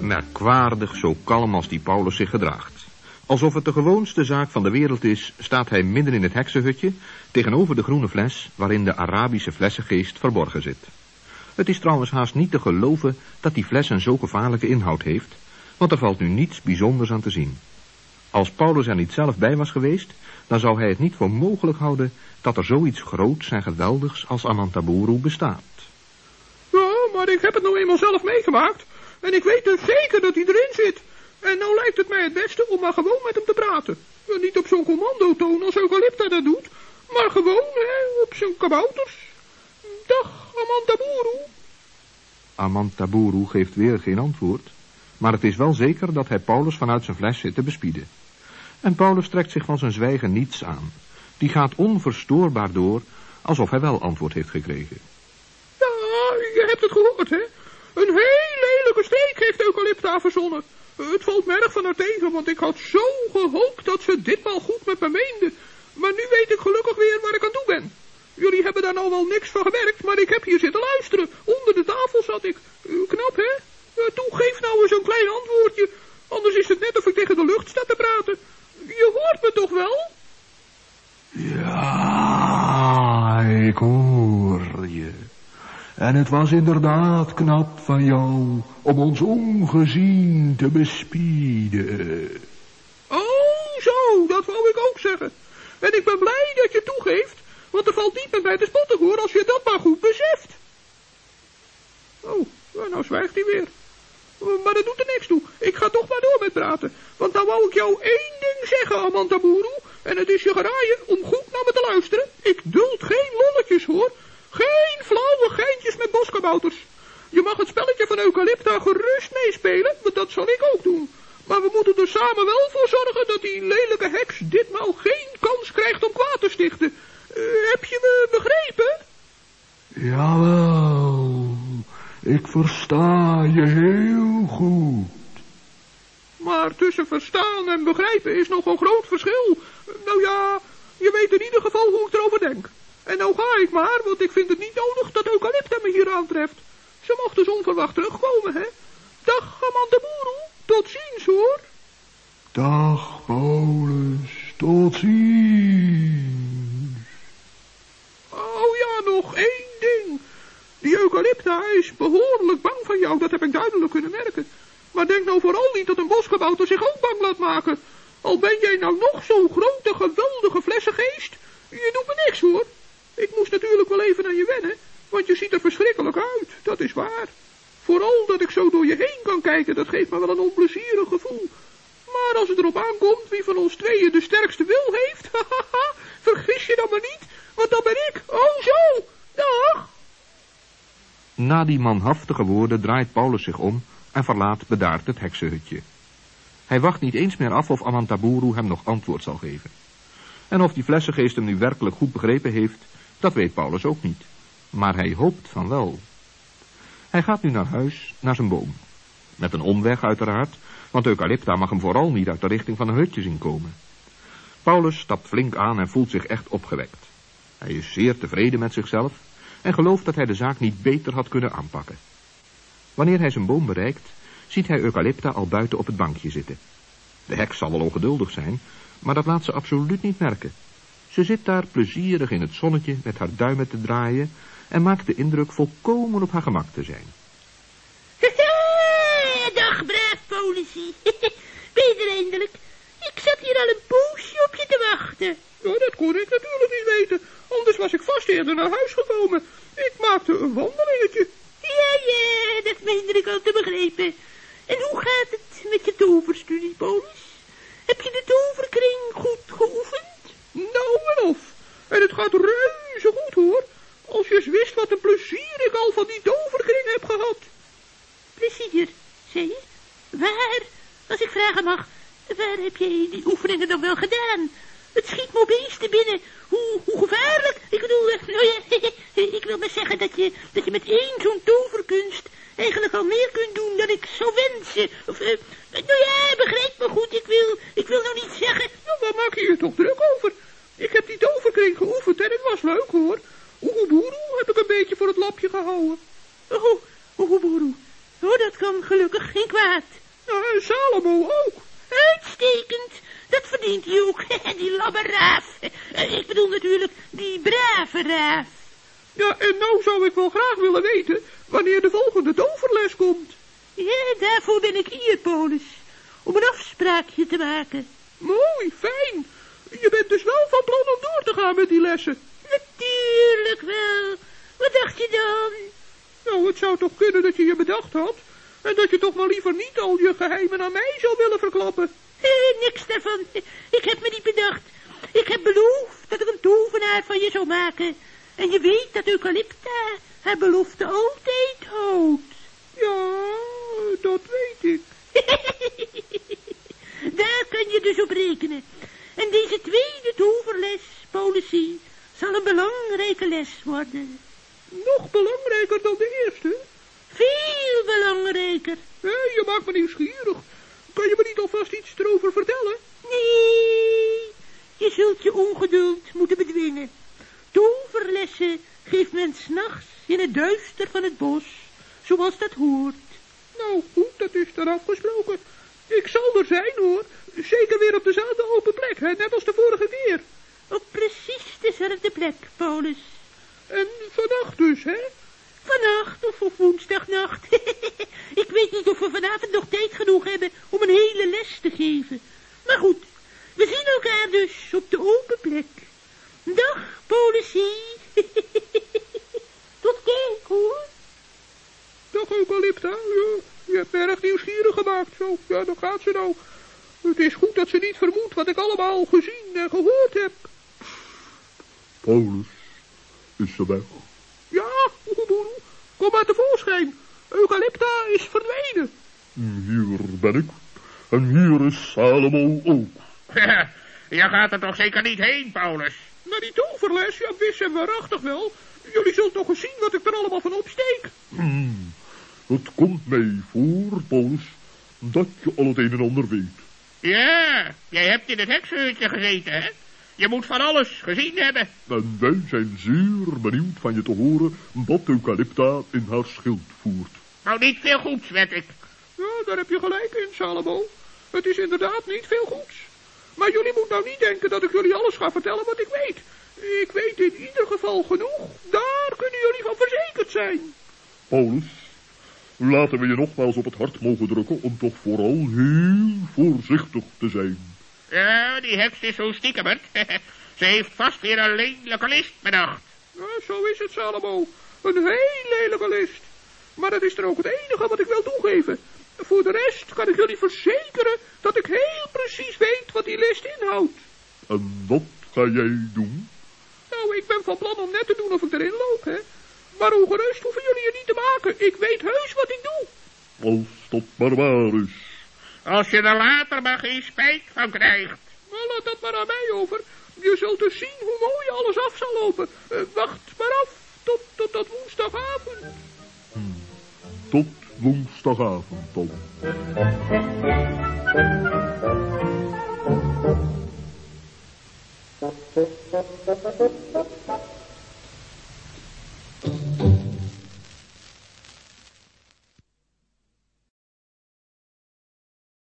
Merkwaardig zo kalm als die Paulus zich gedraagt. Alsof het de gewoonste zaak van de wereld is, staat hij midden in het heksenhutje tegenover de groene fles waarin de Arabische flessengeest verborgen zit. Het is trouwens haast niet te geloven dat die fles een zo gevaarlijke inhoud heeft, want er valt nu niets bijzonders aan te zien. Als Paulus er niet zelf bij was geweest, dan zou hij het niet voor mogelijk houden dat er zoiets groots en geweldigs als Amantaburu bestaat. Ja, maar ik heb het nou eenmaal zelf meegemaakt. En ik weet dus zeker dat hij erin zit. En nou lijkt het mij het beste om maar gewoon met hem te praten. niet op zo'n commandotoon als Eucalypta dat doet, maar gewoon hè, op zijn kabouters. Dag, Amantaburu. Amantaburu geeft weer geen antwoord, maar het is wel zeker dat hij Paulus vanuit zijn fles zit te bespieden. En Paulus trekt zich van zijn zwijgen niets aan. Die gaat onverstoorbaar door, alsof hij wel antwoord heeft gekregen. Ja, je hebt het gehoord, hè? Een heel lelijke steek heeft Eucalypta verzonnen. Het valt me erg van haar tegen, want ik had zo gehoopt dat ze ditmaal goed met me meende. Maar nu weet ik gelukkig weer waar ik aan toe ben. Jullie hebben daar nou wel niks van gemerkt, maar ik heb hier zitten luisteren. Onder de tafel zat ik. Knap, hè? Toe, geef nou eens een klein antwoordje. Anders is het net of ik tegen de lucht sta te praten. Je hoort me toch wel? Ja, ik hoor je. En het was inderdaad knap van jou om ons ongezien te bespieden. Oh, zo, dat wou ik ook zeggen. En ik ben blij dat je toegeeft, want er valt niet meer bij te spotten hoor, als je dat maar goed beseft. Oh, nou zwijgt hij weer. Maar dat doet er niks toe. Ik ga toch maar door met praten. Want dan wou ik jou één ding zeggen, Amantaburu. En het is je geraaien om goed naar me te luisteren. Ik duld geen lolletjes hoor. Geen flauwe geintjes met boskabouters. Je mag het spelletje van Eucalypta gerust meespelen, want dat zal ik ook doen. Maar we moeten er samen wel voor zorgen dat die lelijke heks ditmaal geen kans krijgt om kwaad te stichten. Uh, heb je me begrepen? Jawel, ik versta je heel goed. Maar tussen verstaan en begrijpen is nog een groot verschil. Nou ja, je weet in ieder geval hoe ik erover denk. En nou ga ik maar, want ik vind het niet nodig dat Eucalypta me hier aantreft. Ze mocht dus onverwacht terugkomen, hè. Dag, Boeroe. Tot ziens, hoor. Dag, Paulus. Tot ziens. Oh ja, nog één ding. Die Eucalypta is behoorlijk bang van jou, dat heb ik duidelijk kunnen merken. Maar denk nou vooral niet dat een boskabouter zich ook bang laat maken. Al ben jij nou nog zo'n grote, geweldige flessengeest. Je doet me niks, hoor. Ik moest natuurlijk wel even naar je wennen, want je ziet er verschrikkelijk uit, dat is waar. Vooral dat ik zo door je heen kan kijken, dat geeft me wel een onplezierig gevoel. Maar als het erop aankomt wie van ons tweeën de sterkste wil heeft, vergis je dan maar niet, want dan ben ik. Oh zo, dag. Na die manhaftige woorden draait Paulus zich om en verlaat bedaard het heksenhutje. Hij wacht niet eens meer af of Amantaburu hem nog antwoord zal geven. En of die flessengeest hem nu werkelijk goed begrepen heeft, dat weet Paulus ook niet. Maar hij hoopt van wel. Hij gaat nu naar huis, naar zijn boom. Met een omweg uiteraard, want Eucalypta mag hem vooral niet uit de richting van een hutje zien komen. Paulus stapt flink aan en voelt zich echt opgewekt. Hij is zeer tevreden met zichzelf en gelooft dat hij de zaak niet beter had kunnen aanpakken. Wanneer hij zijn boom bereikt, ziet hij Eucalypta al buiten op het bankje zitten. De heks zal wel ongeduldig zijn, maar dat laat ze absoluut niet merken. Ze zit daar plezierig in het zonnetje met haar duimen te draaien en maakt de indruk volkomen op haar gemak te zijn. Dag, braaf politie. Ben je er eindelijk? Ik zat hier al een poosje op je te wachten. Ja, dat kon ik natuurlijk was ik vast eerder naar huis gekomen. Ik maakte een wandelingetje. Ja, ja, dat meende ik al te begrepen. En hoe gaat het met je toverstudie, Polis? Heb je de toverkring goed geoefend? Nou en of. En het gaat reuze goed hoor. Als je eens wist wat een plezier ik al van die toverkring heb gehad. Plezier, zei je? Waar, als ik vragen mag, waar heb jij die oefeningen dan wel gedaan? Het schiet me opeens te binnen. Hoe, hoe gevaarlijk. Ik bedoel, nou ja, ik wil maar zeggen dat je, dat je met één zo'n toverkunst eigenlijk al meer kunt doen dan ik zou wensen. Of, eh, nou ja, begrijp me goed, ik wil, ik wil nou niet zeggen... Nou, waar maak je je toch druk over? Ik heb die toverkring geoefend en het was leuk hoor. Oehoeboeroe heb ik een beetje voor het lapje gehouden. Oh, oehoeboeroe. Oh, dat kan gelukkig geen kwaad. Ja, en Salomo ook. Uitstekend. Dat verdient hij ook, die lamme raaf. Eh, Ik bedoel natuurlijk die brave raaf. Ja, en nou zou ik wel graag willen weten wanneer de volgende toverles komt. Ja, daarvoor ben ik hier, Polis. Om een afspraakje te maken. Mooi, fijn. Je bent dus wel van plan om door te gaan met die lessen. Natuurlijk wel. Wat dacht je dan? Nou, het zou toch kunnen dat je je bedacht had. En dat je toch maar liever niet al je geheimen aan mij zou willen verklappen. Eh, niks daarvan. Ik heb me niet bedacht. Ik heb beloofd dat ik een tovenaar van je zou maken. En je weet dat Eucalypta haar belofte altijd houdt. Ja, dat weet ik. Daar kan je dus op rekenen. En deze tweede toverles, politie, zal een belangrijke les worden. Nog belangrijker dan de eerste. Veel belangrijker. Hé, je maakt me nieuwsgierig. Kan je me niet alvast iets erover vertellen? Nee, je zult je ongeduld moeten bedwingen. Toverlessen geeft men s'nachts in het duister van het bos, zoals dat hoort. Nou goed, dat is dan afgesproken. Ik zal er zijn hoor. Zeker weer op dezelfde open plek, hè? net als de vorige keer. Op precies dezelfde plek, Paulus. En vannacht dus, hè? Vannacht of op woensdagnacht. Ik weet niet of we vanavond nog tijd genoeg hebben om een hele les te geven. Maar goed, we zien elkaar dus op de open plek. Dag, politie. Tot kijk, hoor. Dag Eucalypta. Ja, je hebt me erg nieuwsgierig gemaakt. Zo, ja, dan gaat ze nou. Het is goed dat ze niet vermoedt wat ik allemaal gezien en gehoord heb. Paulus, is ze weg? Ja, oeboeboe, kom maar tevoorschijn. Eucalypta is verdwenen. Hier ben ik. En hier is Salomo ook. Je gaat er toch zeker niet heen, Paulus? Naar die toverles, ja, wist en waarachtig wel. Jullie zult toch eens zien wat ik er allemaal van opsteek. Hmm, het komt mij voor, Paulus, dat je al het een en ander weet. Ja, jij hebt in het heksenhutje gezeten, hè? Je moet van alles gezien hebben. En wij zijn zeer benieuwd van je te horen wat Eucalypta in haar schild voert. Nou, niet veel goeds, weet ik. Ja, daar heb je gelijk in, Salomo. Het is inderdaad niet veel goeds. Maar jullie moeten nou niet denken dat ik jullie alles ga vertellen wat ik weet. Ik weet in ieder geval genoeg. Daar kunnen jullie van verzekerd zijn. Paulus, laten we je nogmaals op het hart mogen drukken om toch vooral heel voorzichtig te zijn. Ja, die heks is zo stiekemerd. Ze heeft vast weer een lelijke list bedacht. Ja, zo is het, Salomo. Een heel lelijke list. Maar dat is er ook het enige wat ik wil toegeven. Voor de rest kan ik jullie verzekeren dat ik heel precies weet wat die list inhoudt. En wat ga jij doen? Nou, ik ben van plan om net te doen of ik erin loop, hè. Maar ongerust hoeven jullie je niet te maken. Ik weet heus wat ik doe. Als dat maar waar is. Als je er later maar geen spijt van krijgt. Maar laat dat maar aan mij over. Je zult dus zien hoe mooi alles af zal lopen. Eh, wacht maar af tot, tot, tot woensdagavond. Tot woensdagavond dan.